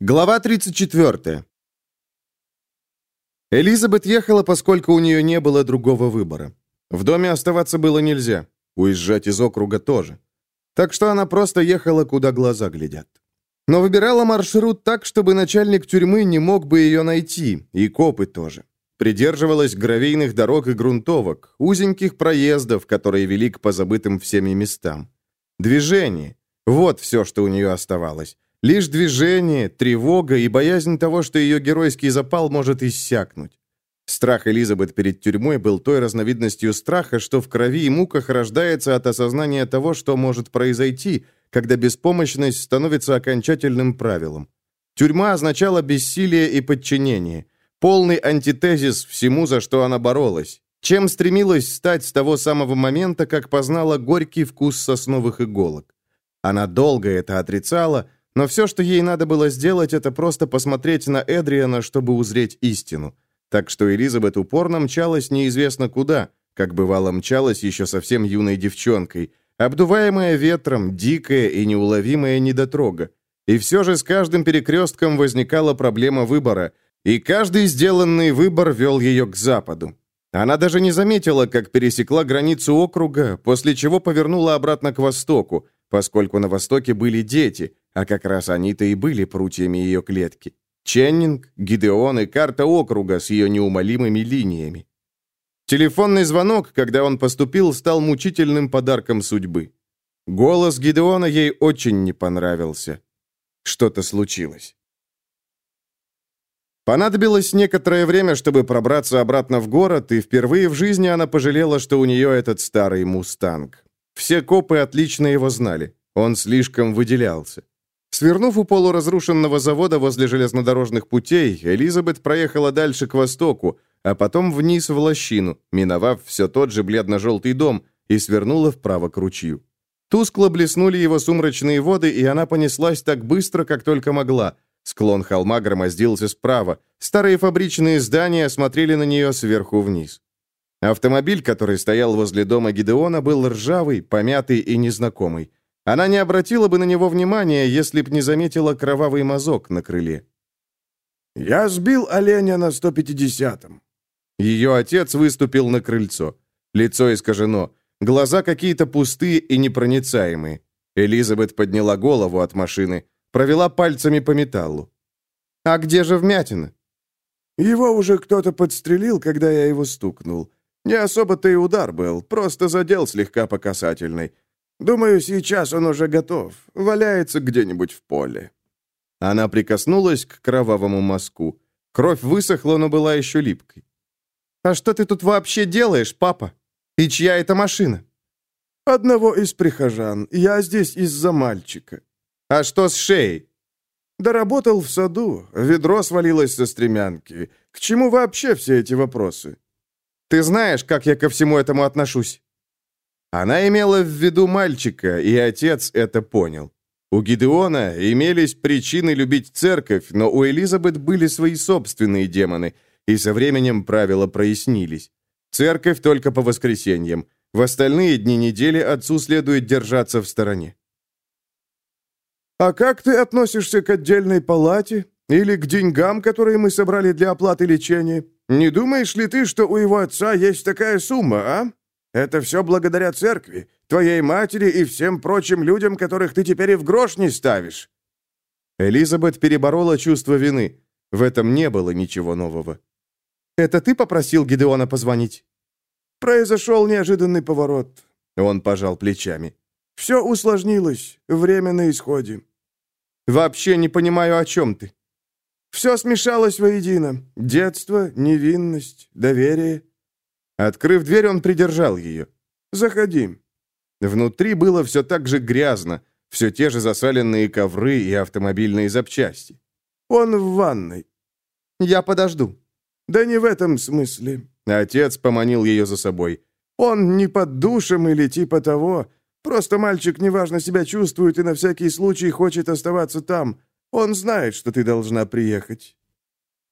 Глава 34. Элизабет ехала, поскольку у нее не было другого выбора. В доме оставаться было нельзя, уезжать из округа тоже. Так что она просто ехала, куда глаза глядят. Но выбирала маршрут так, чтобы начальник тюрьмы не мог бы ее найти, и копы тоже. Придерживалась гравийных дорог и грунтовок, узеньких проездов, которые вели к позабытым всеми местам. Движение — вот все, что у нее оставалось. Лишь движение, тревога и боязнь того, что ее геройский запал может иссякнуть. Страх Элизабет перед тюрьмой был той разновидностью страха, что в крови и муках рождается от осознания того, что может произойти, когда беспомощность становится окончательным правилом. Тюрьма означала бессилие и подчинение, полный антитезис всему, за что она боролась, чем стремилась стать с того самого момента, как познала горький вкус сосновых иголок. Она долго это отрицала, но все, что ей надо было сделать, это просто посмотреть на Эдриана, чтобы узреть истину. Так что Элизабет упорно мчалась неизвестно куда, как бывало мчалась еще совсем юной девчонкой, обдуваемая ветром, дикая и неуловимая недотрога. И все же с каждым перекрестком возникала проблема выбора, и каждый сделанный выбор вел ее к западу. Она даже не заметила, как пересекла границу округа, после чего повернула обратно к востоку, поскольку на востоке были дети, а как раз они-то и были прутьями ее клетки. Ченнинг, Гидеон и карта округа с ее неумолимыми линиями. Телефонный звонок, когда он поступил, стал мучительным подарком судьбы. Голос Гидеона ей очень не понравился. Что-то случилось. Понадобилось некоторое время, чтобы пробраться обратно в город, и впервые в жизни она пожалела, что у нее этот старый «Мустанг». Все копы отлично его знали. Он слишком выделялся. Свернув у полуразрушенного завода возле железнодорожных путей, Элизабет проехала дальше к востоку, а потом вниз в лощину, миновав все тот же бледно-желтый дом, и свернула вправо к ручью. Тускло блеснули его сумрачные воды, и она понеслась так быстро, как только могла. Склон холма громоздился справа. Старые фабричные здания смотрели на нее сверху вниз. Автомобиль, который стоял возле дома Гидеона, был ржавый, помятый и незнакомый. Она не обратила бы на него внимания, если б не заметила кровавый мазок на крыле. «Я сбил оленя на 150-м». Ее отец выступил на крыльцо. Лицо искажено, глаза какие-то пустые и непроницаемые. Элизабет подняла голову от машины, провела пальцами по металлу. «А где же вмятина?» «Его уже кто-то подстрелил, когда я его стукнул. Не особо-то и удар был, просто задел слегка по касательной. Думаю, сейчас он уже готов. Валяется где-нибудь в поле». Она прикоснулась к кровавому мазку. Кровь высохла, но была еще липкой. «А что ты тут вообще делаешь, папа? И чья это машина?» «Одного из прихожан. Я здесь из-за мальчика». «А что с шеей?» «Доработал в саду. Ведро свалилось со стремянки. К чему вообще все эти вопросы?» «Ты знаешь, как я ко всему этому отношусь?» Она имела в виду мальчика, и отец это понял. У Гидеона имелись причины любить церковь, но у Элизабет были свои собственные демоны, и со временем правила прояснились. Церковь только по воскресеньям. В остальные дни недели отцу следует держаться в стороне. «А как ты относишься к отдельной палате? Или к деньгам, которые мы собрали для оплаты лечения? Не думаешь ли ты, что у его отца есть такая сумма, а?» Это все благодаря церкви, твоей матери и всем прочим людям, которых ты теперь и в грош не ставишь». Элизабет переборола чувство вины. В этом не было ничего нового. «Это ты попросил Гидеона позвонить?» «Произошел неожиданный поворот». Он пожал плечами. «Все усложнилось. Время на исходе». «Вообще не понимаю, о чем ты». «Все смешалось воедино. Детство, невинность, доверие. Открыв дверь, он придержал ее. «Заходи». Внутри было все так же грязно, все те же засаленные ковры и автомобильные запчасти. «Он в ванной». «Я подожду». «Да не в этом смысле». Отец поманил ее за собой. «Он не под душем или типа того. Просто мальчик неважно себя чувствует и на всякий случай хочет оставаться там. Он знает, что ты должна приехать».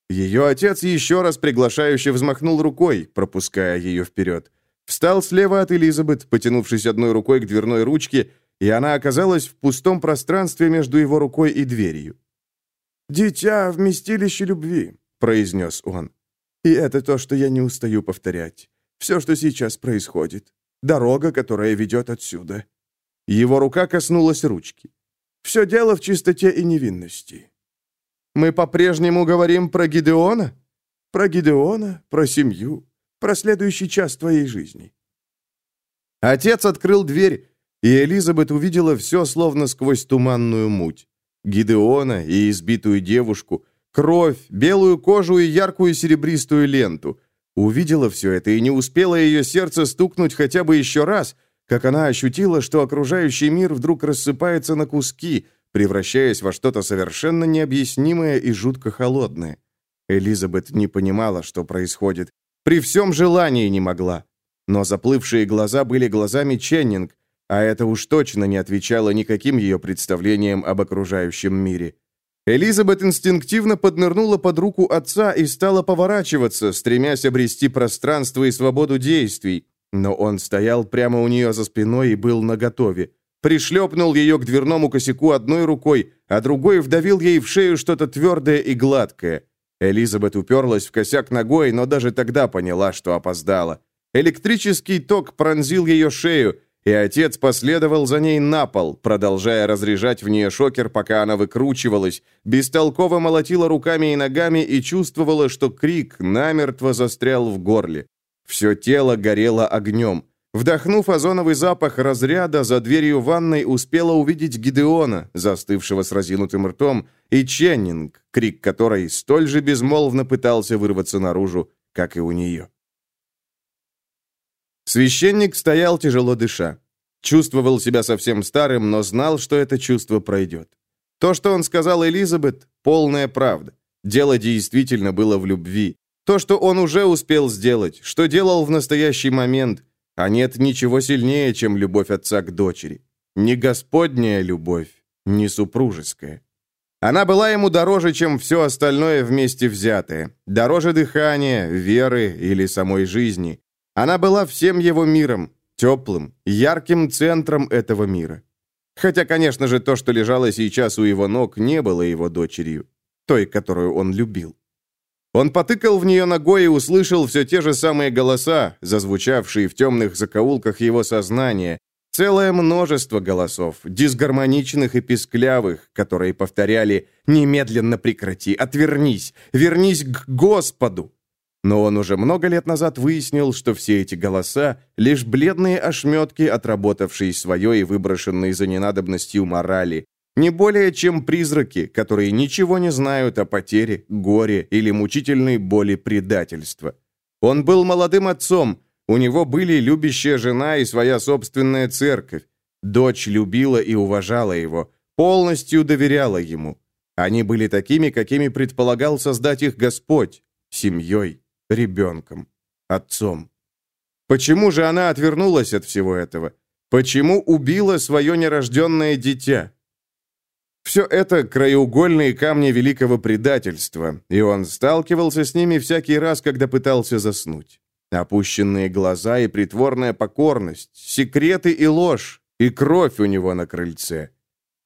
Ее отец еще раз приглашающе взмахнул рукой, пропуская ее вперед. Встал слева от Элизабет, потянувшись одной рукой к дверной ручке, и она оказалась в пустом пространстве между его рукой и дверью. «Дитя — вместилище любви», — произнес он. «И это то, что я не устаю повторять. Все, что сейчас происходит. Дорога, которая ведет отсюда». Его рука коснулась ручки. «Все дело в чистоте и невинности». «Мы по-прежнему говорим про Гидеона?» «Про Гидеона, про семью, про следующий час твоей жизни». Отец открыл дверь, и Элизабет увидела все словно сквозь туманную муть. Гидеона и избитую девушку, кровь, белую кожу и яркую серебристую ленту. Увидела все это, и не успело ее сердце стукнуть хотя бы еще раз, как она ощутила, что окружающий мир вдруг рассыпается на куски, превращаясь во что-то совершенно необъяснимое и жутко холодное. Элизабет не понимала, что происходит. При всем желании не могла. Но заплывшие глаза были глазами Ченнинг, а это уж точно не отвечало никаким ее представлениям об окружающем мире. Элизабет инстинктивно поднырнула под руку отца и стала поворачиваться, стремясь обрести пространство и свободу действий. Но он стоял прямо у нее за спиной и был наготове. Пришлепнул ее к дверному косяку одной рукой, а другой вдавил ей в шею что-то твердое и гладкое. Элизабет уперлась в косяк ногой, но даже тогда поняла, что опоздала. Электрический ток пронзил ее шею, и отец последовал за ней на пол, продолжая разряжать в нее шокер, пока она выкручивалась, бестолково молотила руками и ногами и чувствовала, что крик намертво застрял в горле. Все тело горело огнем. Вдохнув озоновый запах разряда, за дверью ванной успела увидеть Гидеона, застывшего с разинутым ртом, и Ченнинг, крик которой столь же безмолвно пытался вырваться наружу, как и у нее. Священник стоял, тяжело дыша. Чувствовал себя совсем старым, но знал, что это чувство пройдет. То, что он сказал Элизабет, полная правда. Дело действительно было в любви. То, что он уже успел сделать, что делал в настоящий момент, а нет ничего сильнее, чем любовь отца к дочери. Не господняя любовь, не супружеская. Она была ему дороже, чем все остальное вместе взятое. Дороже дыхания, веры или самой жизни. Она была всем его миром, теплым, ярким центром этого мира. Хотя, конечно же, то, что лежало сейчас у его ног, не было его дочерью, той, которую он любил. Он потыкал в нее ногой и услышал все те же самые голоса, зазвучавшие в темных закоулках его сознания, целое множество голосов, дисгармоничных и писклявых, которые повторяли «Немедленно прекрати, отвернись, вернись к Господу». Но он уже много лет назад выяснил, что все эти голоса — лишь бледные ошметки, отработавшие свое и выброшенные за ненадобностью морали, не более чем призраки, которые ничего не знают о потере, горе или мучительной боли предательства. Он был молодым отцом, у него были любящая жена и своя собственная церковь. Дочь любила и уважала его, полностью доверяла ему. Они были такими, какими предполагал создать их Господь, семьей ребенком, отцом. Почему же она отвернулась от всего этого? Почему убила свое нерожденное дитя? Все это краеугольные камни великого предательства, и он сталкивался с ними всякий раз, когда пытался заснуть. Опущенные глаза и притворная покорность, секреты и ложь, и кровь у него на крыльце.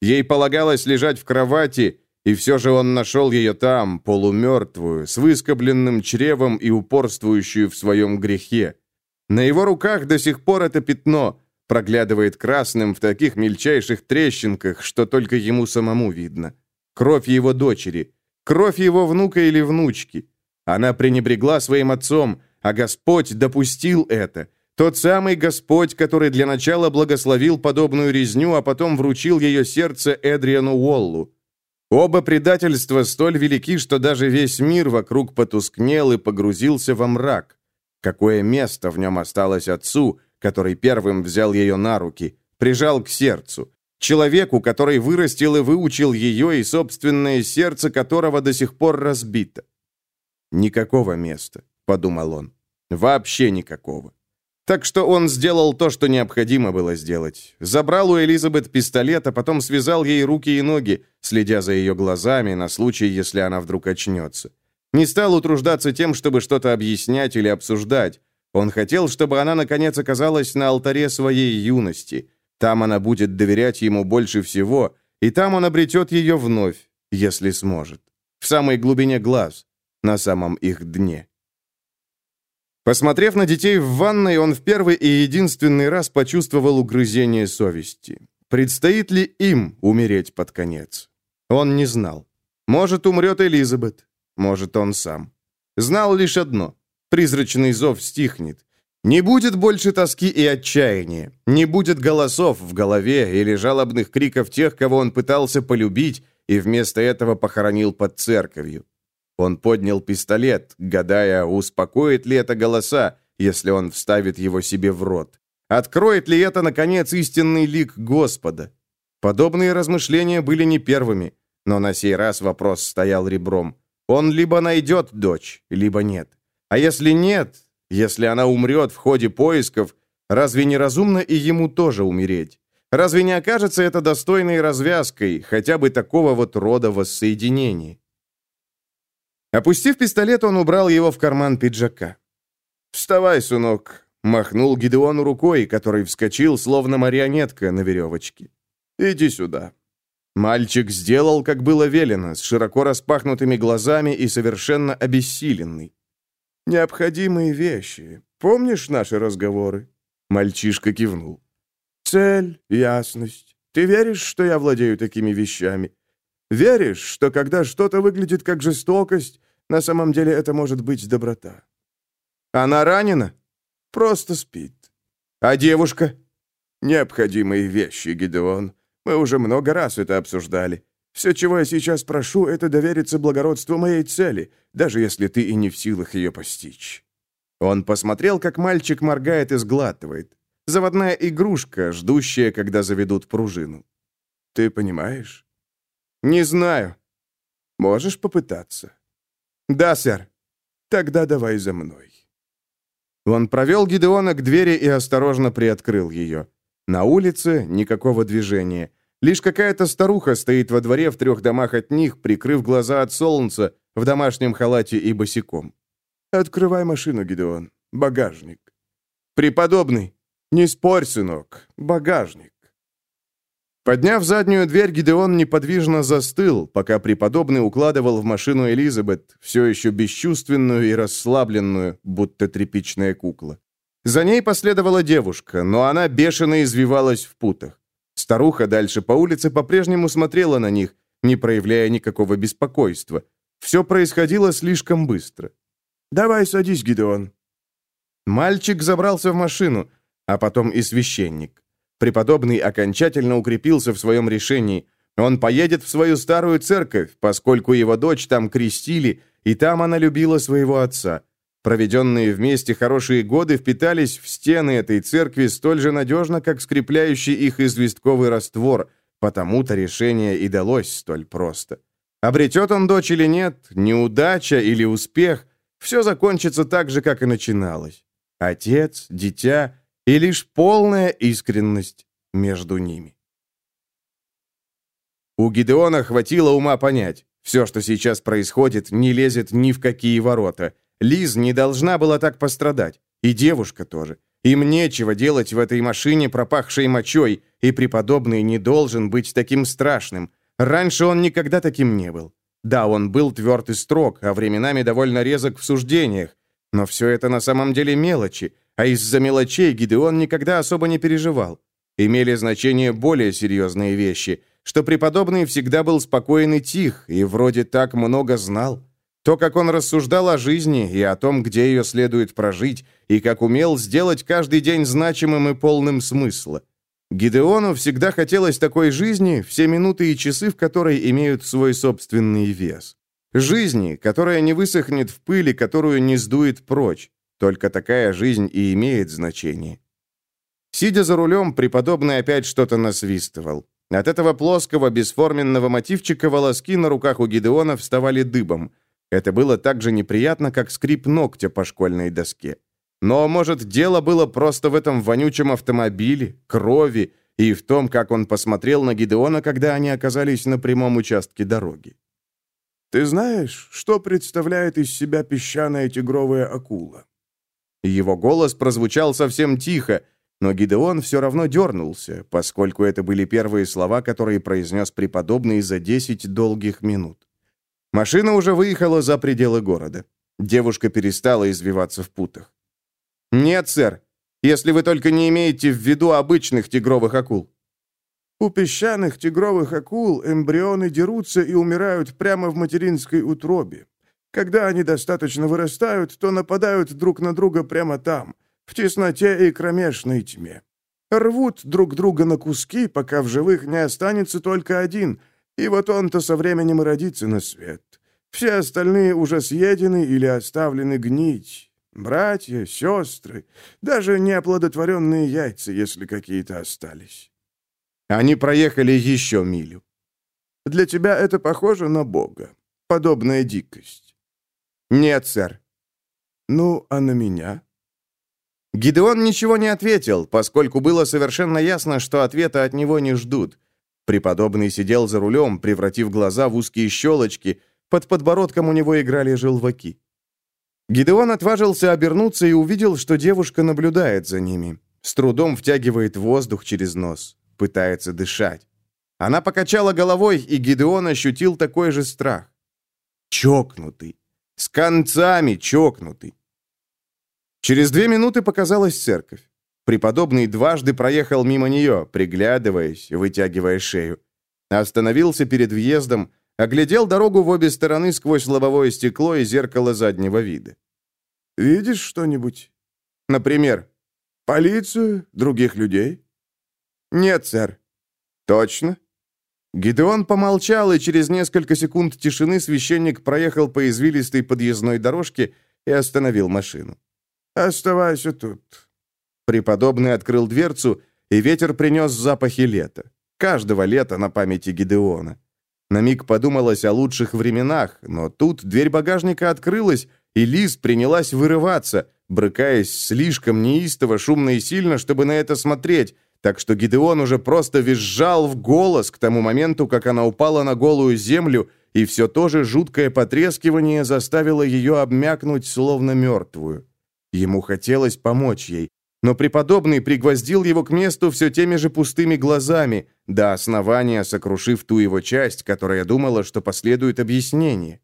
Ей полагалось лежать в кровати и все же он нашел ее там, полумертвую, с выскобленным чревом и упорствующую в своем грехе. На его руках до сих пор это пятно проглядывает красным в таких мельчайших трещинках, что только ему самому видно. Кровь его дочери, кровь его внука или внучки. Она пренебрегла своим отцом, а Господь допустил это. Тот самый Господь, который для начала благословил подобную резню, а потом вручил ее сердце Эдриану Уоллу. Оба предательства столь велики, что даже весь мир вокруг потускнел и погрузился во мрак. Какое место в нем осталось отцу, который первым взял ее на руки, прижал к сердцу, человеку, который вырастил и выучил ее и собственное сердце которого до сих пор разбито? «Никакого места», — подумал он. «Вообще никакого». Так что он сделал то, что необходимо было сделать. Забрал у Элизабет пистолет, а потом связал ей руки и ноги, следя за ее глазами на случай, если она вдруг очнется. Не стал утруждаться тем, чтобы что-то объяснять или обсуждать. Он хотел, чтобы она, наконец, оказалась на алтаре своей юности. Там она будет доверять ему больше всего, и там он обретет ее вновь, если сможет. в самой глубине глаз, на самом их дне. Посмотрев на детей в ванной, он в первый и единственный раз почувствовал угрызение совести. Предстоит ли им умереть под конец? Он не знал. Может, умрет Элизабет, может, он сам. Знал лишь одно — призрачный зов стихнет. Не будет больше тоски и отчаяния, не будет голосов в голове или жалобных криков тех, кого он пытался полюбить и вместо этого похоронил под церковью. Он поднял пистолет, гадая, успокоит ли это голоса, если он вставит его себе в рот. Откроет ли это, наконец, истинный лик Господа? Подобные размышления были не первыми, но на сей раз вопрос стоял ребром. Он либо найдет дочь, либо нет. А если нет, если она умрет в ходе поисков, разве не разумно и ему тоже умереть? Разве не окажется это достойной развязкой хотя бы такого вот рода воссоединения? Опустив пистолет, он убрал его в карман пиджака. «Вставай, сынок!» — махнул Гидеону рукой, который вскочил, словно марионетка на веревочке. «Иди сюда». Мальчик сделал, как было велено, с широко распахнутыми глазами и совершенно обессиленный. «Необходимые вещи. Помнишь наши разговоры?» Мальчишка кивнул. «Цель, ясность. Ты веришь, что я владею такими вещами? Веришь, что когда что-то выглядит как жестокость, на самом деле это может быть доброта? Она ранена? Просто спит. А девушка? Необходимые вещи, Гидеон. Мы уже много раз это обсуждали. Все, чего я сейчас прошу, это довериться благородству моей цели, даже если ты и не в силах ее постичь». Он посмотрел, как мальчик моргает и сглатывает. Заводная игрушка, ждущая, когда заведут пружину. «Ты понимаешь?» «Не знаю». «Можешь попытаться?» «Да, сэр». «Тогда давай за мной». Он провел Гидеона к двери и осторожно приоткрыл ее. На улице никакого движения. Лишь какая-то старуха стоит во дворе в трех домах от них, прикрыв глаза от солнца, в домашнем халате и босиком. «Открывай машину, Гидеон. Багажник». «Преподобный, не спорь, сынок. Багажник». Подняв заднюю дверь, Гидеон неподвижно застыл, пока преподобный укладывал в машину Элизабет, все еще бесчувственную и расслабленную, будто тряпичная кукла. За ней последовала девушка, но она бешено извивалась в путах. Старуха дальше по улице по-прежнему смотрела на них, не проявляя никакого беспокойства. Все происходило слишком быстро. «Давай садись, Гидеон». Мальчик забрался в машину, а потом и священник. Преподобный окончательно укрепился в своем решении. Он поедет в свою старую церковь, поскольку его дочь там крестили, и там она любила своего отца. Проведенные вместе хорошие годы впитались в стены этой церкви столь же надежно, как скрепляющий их известковый раствор, потому-то решение и далось столь просто. Обретет он дочь или нет, неудача или успех, все закончится так же, как и начиналось. Отец, дитя и лишь полная искренность между ними. У Гидеона хватило ума понять, все, что сейчас происходит, не лезет ни в какие ворота. Лиз не должна была так пострадать, и девушка тоже. Им нечего делать в этой машине, пропахшей мочой, и преподобный не должен быть таким страшным. Раньше он никогда таким не был. Да, он был тверд и строг, а временами довольно резок в суждениях, но все это на самом деле мелочи, а из-за мелочей Гидеон никогда особо не переживал. Имели значение более серьезные вещи, что преподобный всегда был спокоен и тих, и вроде так много знал. То, как он рассуждал о жизни и о том, где ее следует прожить, и как умел сделать каждый день значимым и полным смысла. Гидеону всегда хотелось такой жизни, все минуты и часы в которой имеют свой собственный вес. Жизни, которая не высохнет в пыли, которую не сдует прочь. Только такая жизнь и имеет значение. Сидя за рулем, преподобный опять что-то насвистывал. От этого плоского, бесформенного мотивчика волоски на руках у Гидеона вставали дыбом. Это было так же неприятно, как скрип ногтя по школьной доске. Но, может, дело было просто в этом вонючем автомобиле, крови и в том, как он посмотрел на Гидеона, когда они оказались на прямом участке дороги. Ты знаешь, что представляет из себя песчаная тигровая акула?» Его голос прозвучал совсем тихо, но Гидеон все равно дернулся, поскольку это были первые слова, которые произнес преподобный за десять долгих минут. Машина уже выехала за пределы города. Девушка перестала извиваться в путах. «Нет, сэр, если вы только не имеете в виду обычных тигровых акул». У песчаных тигровых акул эмбрионы дерутся и умирают прямо в материнской утробе. Когда они достаточно вырастают, то нападают друг на друга прямо там, в тесноте и кромешной тьме. Рвут друг друга на куски, пока в живых не останется только один, и вот он-то со временем и родится на свет. Все остальные уже съедены или оставлены гнить. Братья, сестры, даже неоплодотворенные яйца, если какие-то остались. Они проехали еще милю. Для тебя это похоже на Бога. Подобная дикость. Нет, сэр. Ну, а на меня? Гидеон ничего не ответил, поскольку было совершенно ясно, что ответа от него не ждут. Преподобный сидел за рулем, превратив глаза в узкие щелочки, под подбородком у него играли желваки. Гидеон отважился обернуться и увидел, что девушка наблюдает за ними. С трудом втягивает воздух через нос, пытается дышать. Она покачала головой, и Гидеон ощутил такой же страх. Чокнутый. С концами чокнутый. Через две минуты показалась церковь. Преподобный дважды проехал мимо нее, приглядываясь, вытягивая шею. Остановился перед въездом, оглядел дорогу в обе стороны сквозь лобовое стекло и зеркало заднего вида. «Видишь что-нибудь? Например, полицию, других людей?» «Нет, сэр». «Точно?» Гидеон помолчал, и через несколько секунд тишины священник проехал по извилистой подъездной дорожке и остановил машину. «Оставайся тут». Преподобный открыл дверцу, и ветер принес запахи лета. Каждого лета на памяти Гидеона. На миг подумалось о лучших временах, но тут дверь багажника открылась, и Лиз принялась вырываться, брыкаясь слишком неистово, шумно и сильно, чтобы на это смотреть, так что Гидеон уже просто визжал в голос к тому моменту, как она упала на голую землю, и все то же жуткое потрескивание заставило ее обмякнуть, словно мертвую. Ему хотелось помочь ей, но преподобный пригвоздил его к месту все теми же пустыми глазами, до основания сокрушив ту его часть, которая думала, что последует объяснение.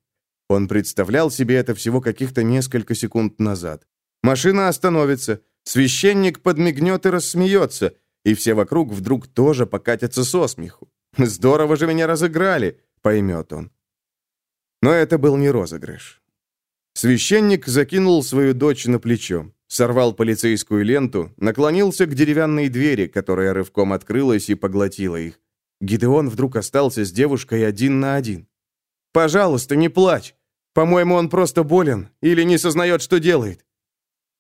Он представлял себе это всего каких-то несколько секунд назад. Машина остановится, священник подмигнет и рассмеется, и все вокруг вдруг тоже покатятся со смеху. «Здорово же меня разыграли», — поймет он. Но это был не розыгрыш. Священник закинул свою дочь на плечо, сорвал полицейскую ленту, наклонился к деревянной двери, которая рывком открылась и поглотила их. Гидеон вдруг остался с девушкой один на один. «Пожалуйста, не плачь. По-моему, он просто болен или не сознает, что делает».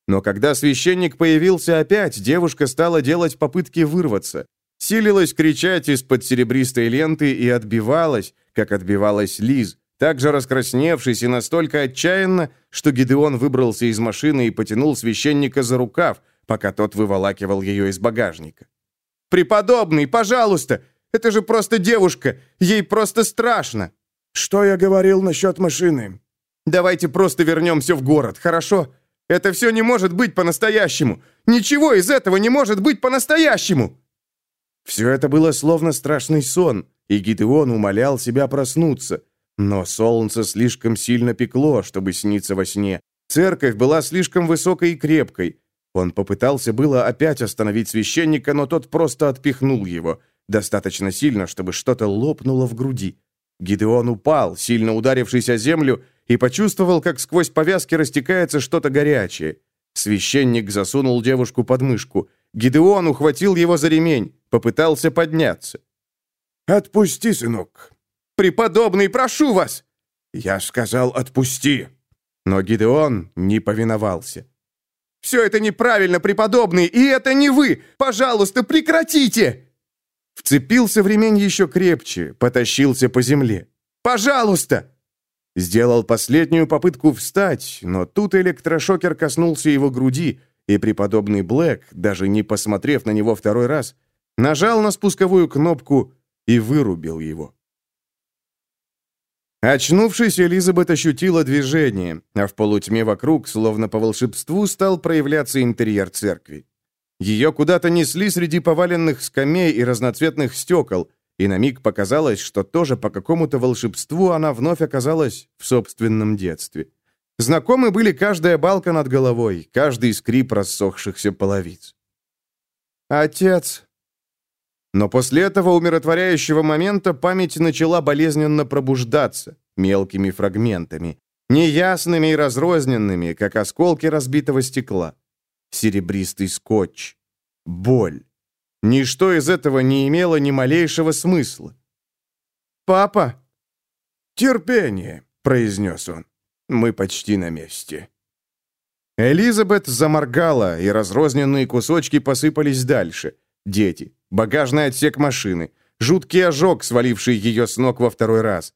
Но когда священник появился опять, девушка стала делать попытки вырваться. Силилась кричать из-под серебристой ленты и отбивалась, как отбивалась Лиз, также раскрасневшись и настолько отчаянно, что Гидеон выбрался из машины и потянул священника за рукав, пока тот выволакивал ее из багажника. «Преподобный, пожалуйста! Это же просто девушка! Ей просто страшно!» «Что я говорил насчет машины?» «Давайте просто вернемся в город, хорошо? Это все не может быть по-настоящему! Ничего из этого не может быть по-настоящему!» Все это было словно страшный сон, и Гидеон умолял себя проснуться – но солнце слишком сильно пекло, чтобы сниться во сне. Церковь была слишком высокой и крепкой. Он попытался было опять остановить священника, но тот просто отпихнул его. Достаточно сильно, чтобы что-то лопнуло в груди. Гидеон упал, сильно ударившись о землю, и почувствовал, как сквозь повязки растекается что-то горячее. Священник засунул девушку под мышку. Гидеон ухватил его за ремень, попытался подняться. «Отпусти, сынок. «Преподобный, прошу вас!» «Я сказал, отпусти!» Но Гидеон не повиновался. «Все это неправильно, преподобный, и это не вы! Пожалуйста, прекратите!» Вцепился в ремень еще крепче, потащился по земле. «Пожалуйста!» Сделал последнюю попытку встать, но тут электрошокер коснулся его груди, и преподобный Блэк, даже не посмотрев на него второй раз, нажал на спусковую кнопку и вырубил его. Очнувшись, Элизабет ощутила движение, а в полутьме вокруг, словно по волшебству, стал проявляться интерьер церкви. Ее куда-то несли среди поваленных скамей и разноцветных стекол, и на миг показалось, что тоже по какому-то волшебству она вновь оказалась в собственном детстве. Знакомы были каждая балка над головой, каждый скрип рассохшихся половиц. «Отец!» Но после этого умиротворяющего момента память начала болезненно пробуждаться мелкими фрагментами, неясными и разрозненными, как осколки разбитого стекла. Серебристый скотч. Боль. Ничто из этого не имело ни малейшего смысла. «Папа!» «Терпение!» — произнес он. Мы почти на месте. Элизабет заморгала, и разрозненные кусочки посыпались дальше. Дети, багажный отсек машины, жуткий ожог, сваливший ее с ног во второй раз.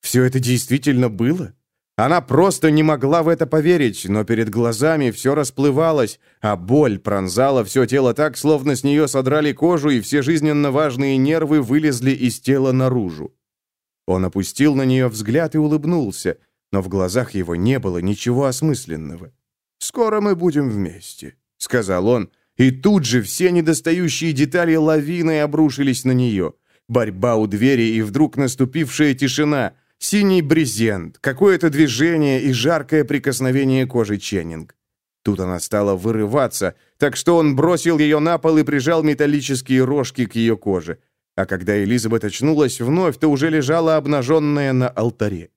Все это действительно было? Она просто не могла в это поверить, но перед глазами все расплывалось, а боль пронзала все тело так, словно с нее содрали кожу, и все жизненно важные нервы вылезли из тела наружу. Он опустил на нее взгляд и улыбнулся – но в глазах его не было ничего осмысленного. «Скоро мы будем вместе», — сказал он, и тут же все недостающие детали лавиной обрушились на нее. Борьба у двери и вдруг наступившая тишина, синий брезент, какое-то движение и жаркое прикосновение кожи Ченнинг. Тут она стала вырываться, так что он бросил ее на пол и прижал металлические рожки к ее коже. А когда Элизабет очнулась вновь, то уже лежала обнаженная на алтаре.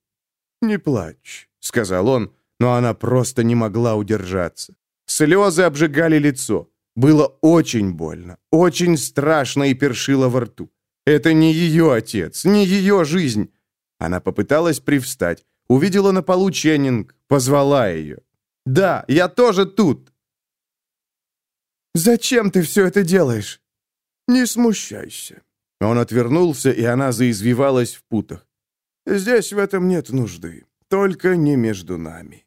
«Не плачь», — сказал он, но она просто не могла удержаться. Слезы обжигали лицо. Было очень больно, очень страшно и першило во рту. Это не ее отец, не ее жизнь. Она попыталась привстать, увидела на полу Ченнинг, позвала ее. «Да, я тоже тут!» «Зачем ты все это делаешь?» «Не смущайся». Он отвернулся, и она заизвивалась в путах. Здесь в этом нет нужды, только не между нами».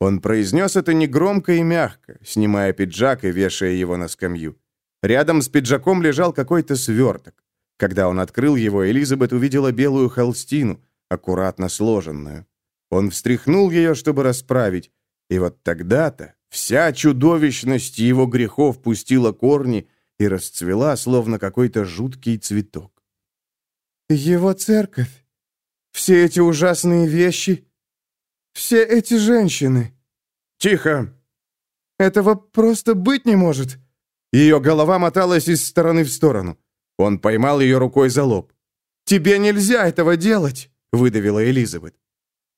Он произнес это негромко и мягко, снимая пиджак и вешая его на скамью. Рядом с пиджаком лежал какой-то сверток. Когда он открыл его, Элизабет увидела белую холстину, аккуратно сложенную. Он встряхнул ее, чтобы расправить, и вот тогда-то вся чудовищность его грехов пустила корни и расцвела, словно какой-то жуткий цветок. «Его церковь», все эти ужасные вещи, все эти женщины. Тихо. Этого просто быть не может. Ее голова моталась из стороны в сторону. Он поймал ее рукой за лоб. «Тебе нельзя этого делать», — выдавила Элизабет.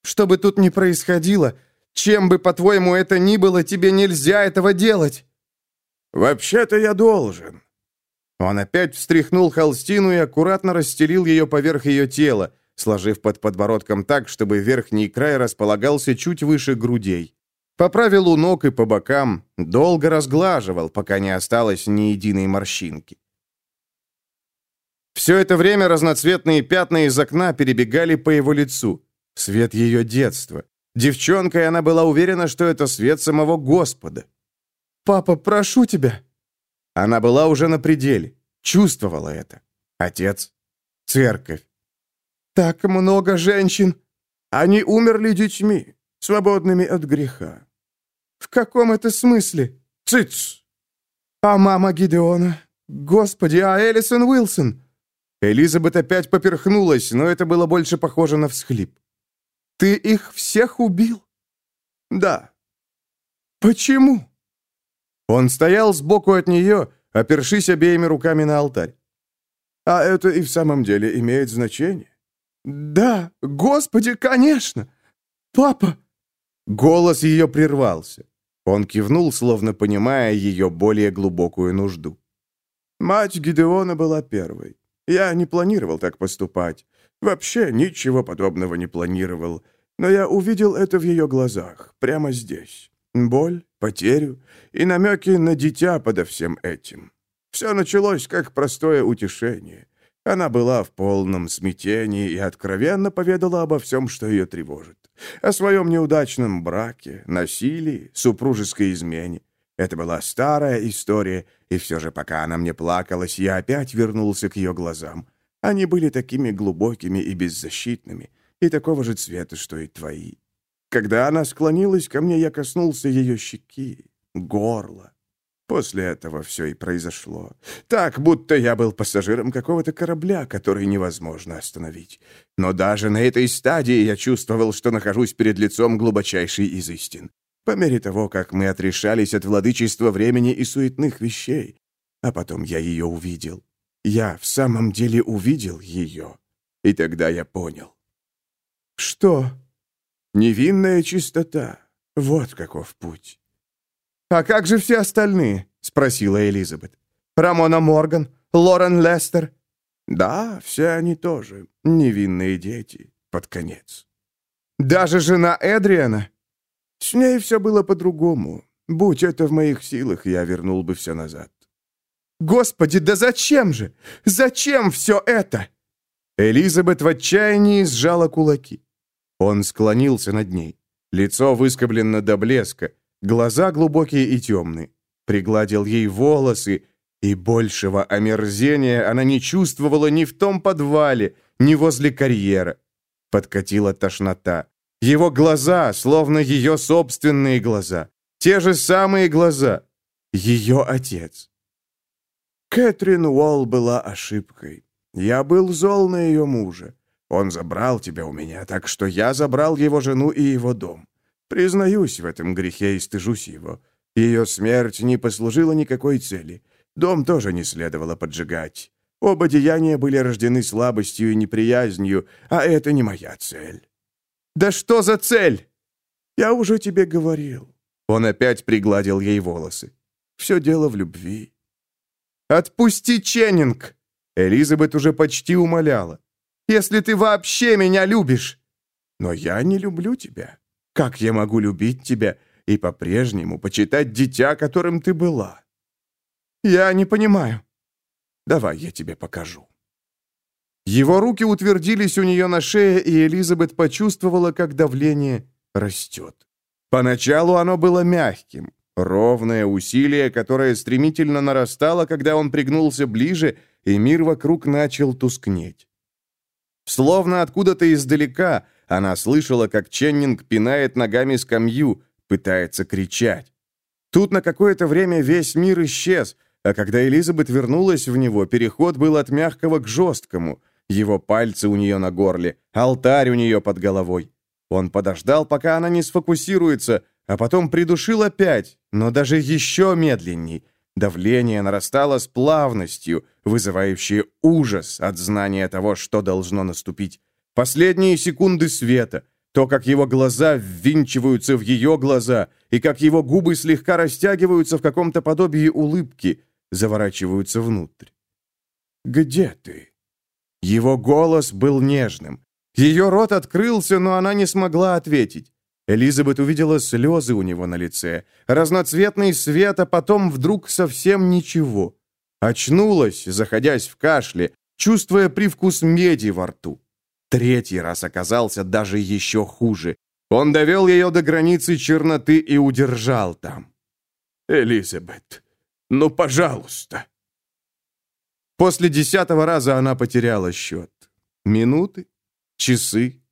«Что бы тут ни происходило, чем бы, по-твоему, это ни было, тебе нельзя этого делать». «Вообще-то я должен». Он опять встряхнул холстину и аккуратно расстелил ее поверх ее тела, сложив под подбородком так, чтобы верхний край располагался чуть выше грудей. Поправил у ног и по бокам, долго разглаживал, пока не осталось ни единой морщинки. Все это время разноцветные пятна из окна перебегали по его лицу. Свет ее детства. Девчонкой она была уверена, что это свет самого Господа. «Папа, прошу тебя!» Она была уже на пределе, чувствовала это. Отец, церковь, так много женщин. Они умерли детьми, свободными от греха. В каком это смысле? Цыц! А мама Гидеона? Господи, а Элисон Уилсон? Элизабет опять поперхнулась, но это было больше похоже на всхлип. Ты их всех убил? Да. Почему? Он стоял сбоку от нее, опершись обеими руками на алтарь. А это и в самом деле имеет значение. «Да, Господи, конечно! Папа!» Голос ее прервался. Он кивнул, словно понимая ее более глубокую нужду. «Мать Гидеона была первой. Я не планировал так поступать. Вообще ничего подобного не планировал. Но я увидел это в ее глазах, прямо здесь. Боль, потерю и намеки на дитя подо всем этим. Все началось как простое утешение. Она была в полном смятении и откровенно поведала обо всем, что ее тревожит. О своем неудачном браке, насилии, супружеской измене. Это была старая история, и все же пока она мне плакалась, я опять вернулся к ее глазам. Они были такими глубокими и беззащитными, и такого же цвета, что и твои. Когда она склонилась ко мне, я коснулся ее щеки, горла. После этого все и произошло. Так, будто я был пассажиром какого-то корабля, который невозможно остановить. Но даже на этой стадии я чувствовал, что нахожусь перед лицом глубочайшей из истин. По мере того, как мы отрешались от владычества времени и суетных вещей. А потом я ее увидел. Я в самом деле увидел ее. И тогда я понял. Что? Невинная чистота. Вот каков путь. «А как же все остальные?» — спросила Элизабет. «Рамона Морган, Лорен Лестер». «Да, все они тоже невинные дети, под конец». «Даже жена Эдриана?» «С ней все было по-другому. Будь это в моих силах, я вернул бы все назад». «Господи, да зачем же? Зачем все это?» Элизабет в отчаянии сжала кулаки. Он склонился над ней. Лицо выскоблено до блеска, Глаза глубокие и темные. Пригладил ей волосы, и большего омерзения она не чувствовала ни в том подвале, ни возле карьера. Подкатила тошнота. Его глаза, словно ее собственные глаза. Те же самые глаза. Ее отец. Кэтрин Уолл была ошибкой. Я был зол на ее мужа. Он забрал тебя у меня, так что я забрал его жену и его дом. Признаюсь в этом грехе и стыжусь его. Ее смерть не послужила никакой цели. Дом тоже не следовало поджигать. Оба деяния были рождены слабостью и неприязнью, а это не моя цель. «Да что за цель?» «Я уже тебе говорил». Он опять пригладил ей волосы. «Все дело в любви». «Отпусти Ченнинг!» Элизабет уже почти умоляла. «Если ты вообще меня любишь!» «Но я не люблю тебя. Как я могу любить тебя и по-прежнему почитать дитя, которым ты была? Я не понимаю. Давай я тебе покажу. Его руки утвердились у нее на шее, и Элизабет почувствовала, как давление растет. Поначалу оно было мягким, ровное усилие, которое стремительно нарастало, когда он пригнулся ближе, и мир вокруг начал тускнеть. Словно откуда-то издалека она слышала, как Ченнинг пинает ногами скамью, пытается кричать. Тут на какое-то время весь мир исчез, а когда Элизабет вернулась в него, переход был от мягкого к жесткому. Его пальцы у нее на горле, алтарь у нее под головой. Он подождал, пока она не сфокусируется, а потом придушил опять, но даже еще медленней. Давление нарастало с плавностью, вызывающее ужас от знания того, что должно наступить. Последние секунды света, то, как его глаза ввинчиваются в ее глаза, и как его губы слегка растягиваются в каком-то подобии улыбки, заворачиваются внутрь. «Где ты?» Его голос был нежным. Ее рот открылся, но она не смогла ответить. Элизабет увидела слезы у него на лице, разноцветный свет, а потом вдруг совсем ничего. Очнулась, заходясь в кашле, чувствуя привкус меди во рту третий раз оказался даже еще хуже. Он довел ее до границы черноты и удержал там. «Элизабет, ну, пожалуйста!» После десятого раза она потеряла счет. Минуты? Часы?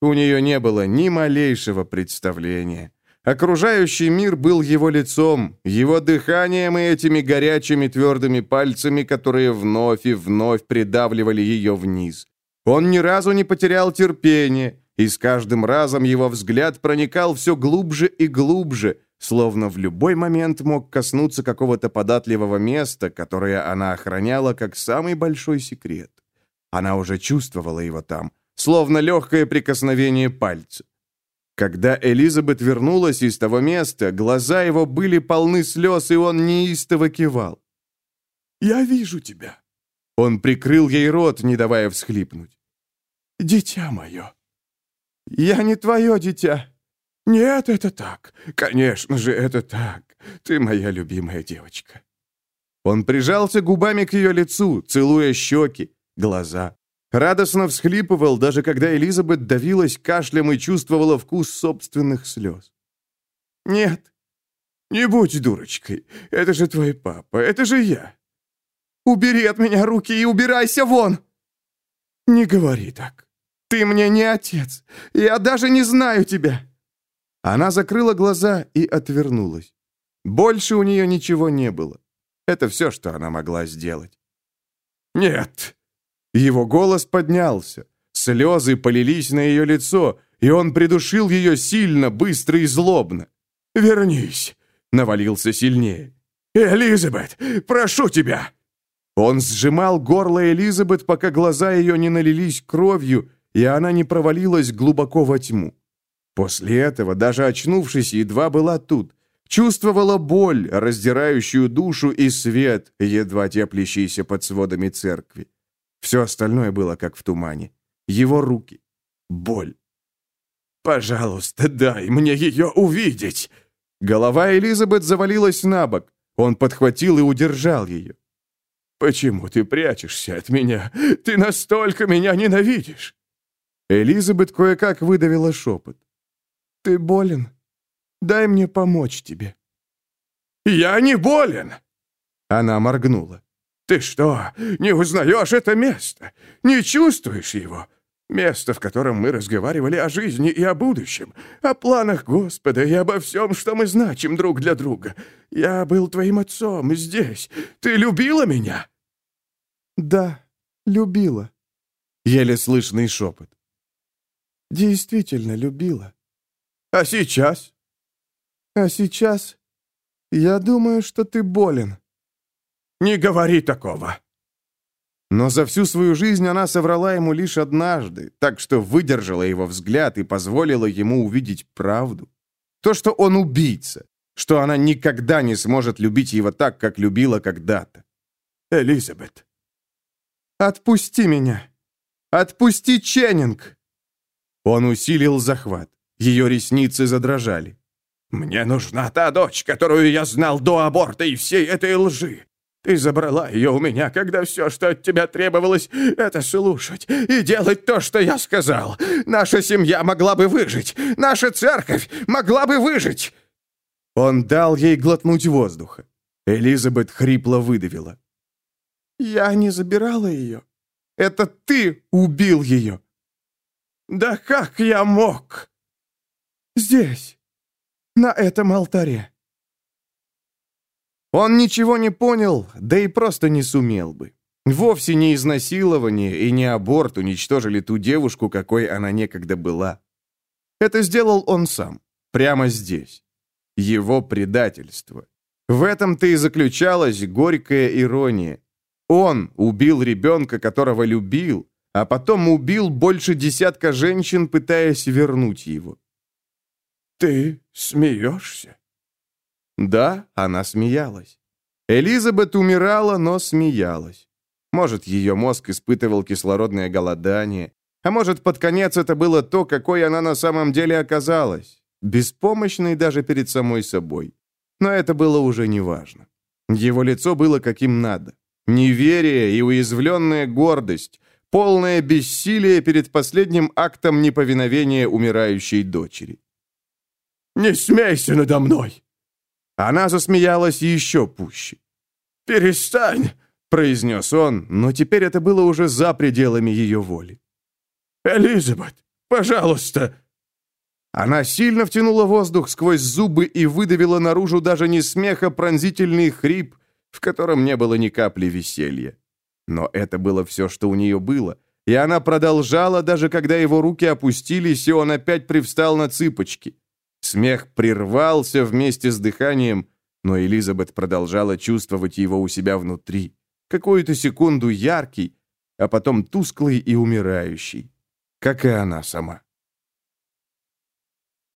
У нее не было ни малейшего представления. Окружающий мир был его лицом, его дыханием и этими горячими твердыми пальцами, которые вновь и вновь придавливали ее вниз. Он ни разу не потерял терпения, и с каждым разом его взгляд проникал все глубже и глубже, словно в любой момент мог коснуться какого-то податливого места, которое она охраняла как самый большой секрет. Она уже чувствовала его там, словно легкое прикосновение пальца. Когда Элизабет вернулась из того места, глаза его были полны слез, и он неистово кивал. «Я вижу тебя», он прикрыл ей рот, не давая всхлипнуть. «Дитя мое!» «Я не твое дитя!» «Нет, это так. Конечно же, это так. Ты моя любимая девочка». Он прижался губами к ее лицу, целуя щеки, глаза. Радостно всхлипывал, даже когда Элизабет давилась кашлем и чувствовала вкус собственных слез. «Нет, не будь дурочкой. Это же твой папа, это же я. Убери от меня руки и убирайся вон!» «Не говори так. Ты мне не отец. Я даже не знаю тебя». Она закрыла глаза и отвернулась. Больше у нее ничего не было. Это все, что она могла сделать. «Нет!» Его голос поднялся. Слезы полились на ее лицо, и он придушил ее сильно, быстро и злобно. «Вернись!» — навалился сильнее. «Элизабет, прошу тебя!» Он сжимал горло Элизабет, пока глаза ее не налились кровью, и она не провалилась глубоко во тьму. После этого, даже очнувшись, едва была тут. Чувствовала боль, раздирающую душу, и свет, едва теплящийся под сводами церкви. Все остальное было как в тумане. Его руки. Боль. «Пожалуйста, дай мне ее увидеть!» Голова Элизабет завалилась на бок. Он подхватил и удержал ее. «Почему ты прячешься от меня? Ты настолько меня ненавидишь!» Элизабет кое-как выдавила шепот. «Ты болен? Дай мне помочь тебе». «Я не болен!» Она моргнула. «Ты что, не узнаешь это место? Не чувствуешь его? Место, в котором мы разговаривали о жизни и о будущем, о планах Господа и обо всем, что мы значим друг для друга. Я был твоим отцом здесь. Ты любила меня?» «Да, любила», — еле слышный шепот. «Действительно любила». «А сейчас?» «А сейчас я думаю, что ты болен». «Не говори такого!» Но за всю свою жизнь она соврала ему лишь однажды, так что выдержала его взгляд и позволила ему увидеть правду. То, что он убийца, что она никогда не сможет любить его так, как любила когда-то. «Элизабет!» «Отпусти меня! Отпусти Ченнинг!» Он усилил захват. Ее ресницы задрожали. «Мне нужна та дочь, которую я знал до аборта и всей этой лжи. Ты забрала ее у меня, когда все, что от тебя требовалось, это слушать и делать то, что я сказал. Наша семья могла бы выжить. Наша церковь могла бы выжить!» Он дал ей глотнуть воздуха. Элизабет хрипло выдавила. «Я не забирала ее. Это ты убил ее». «Да как я мог?» «Здесь, на этом алтаре». Он ничего не понял, да и просто не сумел бы. Вовсе не изнасилование и не аборт уничтожили ту девушку, какой она некогда была. Это сделал он сам, прямо здесь. Его предательство. В этом-то и заключалась горькая ирония. Он убил ребенка, которого любил, а потом убил больше десятка женщин, пытаясь вернуть его. «Ты смеешься?» Да, она смеялась. Элизабет умирала, но смеялась. Может, ее мозг испытывал кислородное голодание, а может, под конец это было то, какой она на самом деле оказалась, беспомощной даже перед самой собой. Но это было уже неважно. Его лицо было каким надо. Неверие и уязвленная гордость, полное бессилие перед последним актом неповиновения умирающей дочери. «Не смейся надо мной!» Она засмеялась еще пуще. «Перестань!» — произнес он, но теперь это было уже за пределами ее воли. «Элизабет, пожалуйста!» Она сильно втянула воздух сквозь зубы и выдавила наружу даже не смеха пронзительный хрип, в котором не было ни капли веселья. Но это было все, что у нее было, и она продолжала, даже когда его руки опустились, и он опять привстал на цыпочки. Смех прервался вместе с дыханием, но Элизабет продолжала чувствовать его у себя внутри. Какую-то секунду яркий, а потом тусклый и умирающий, как и она сама.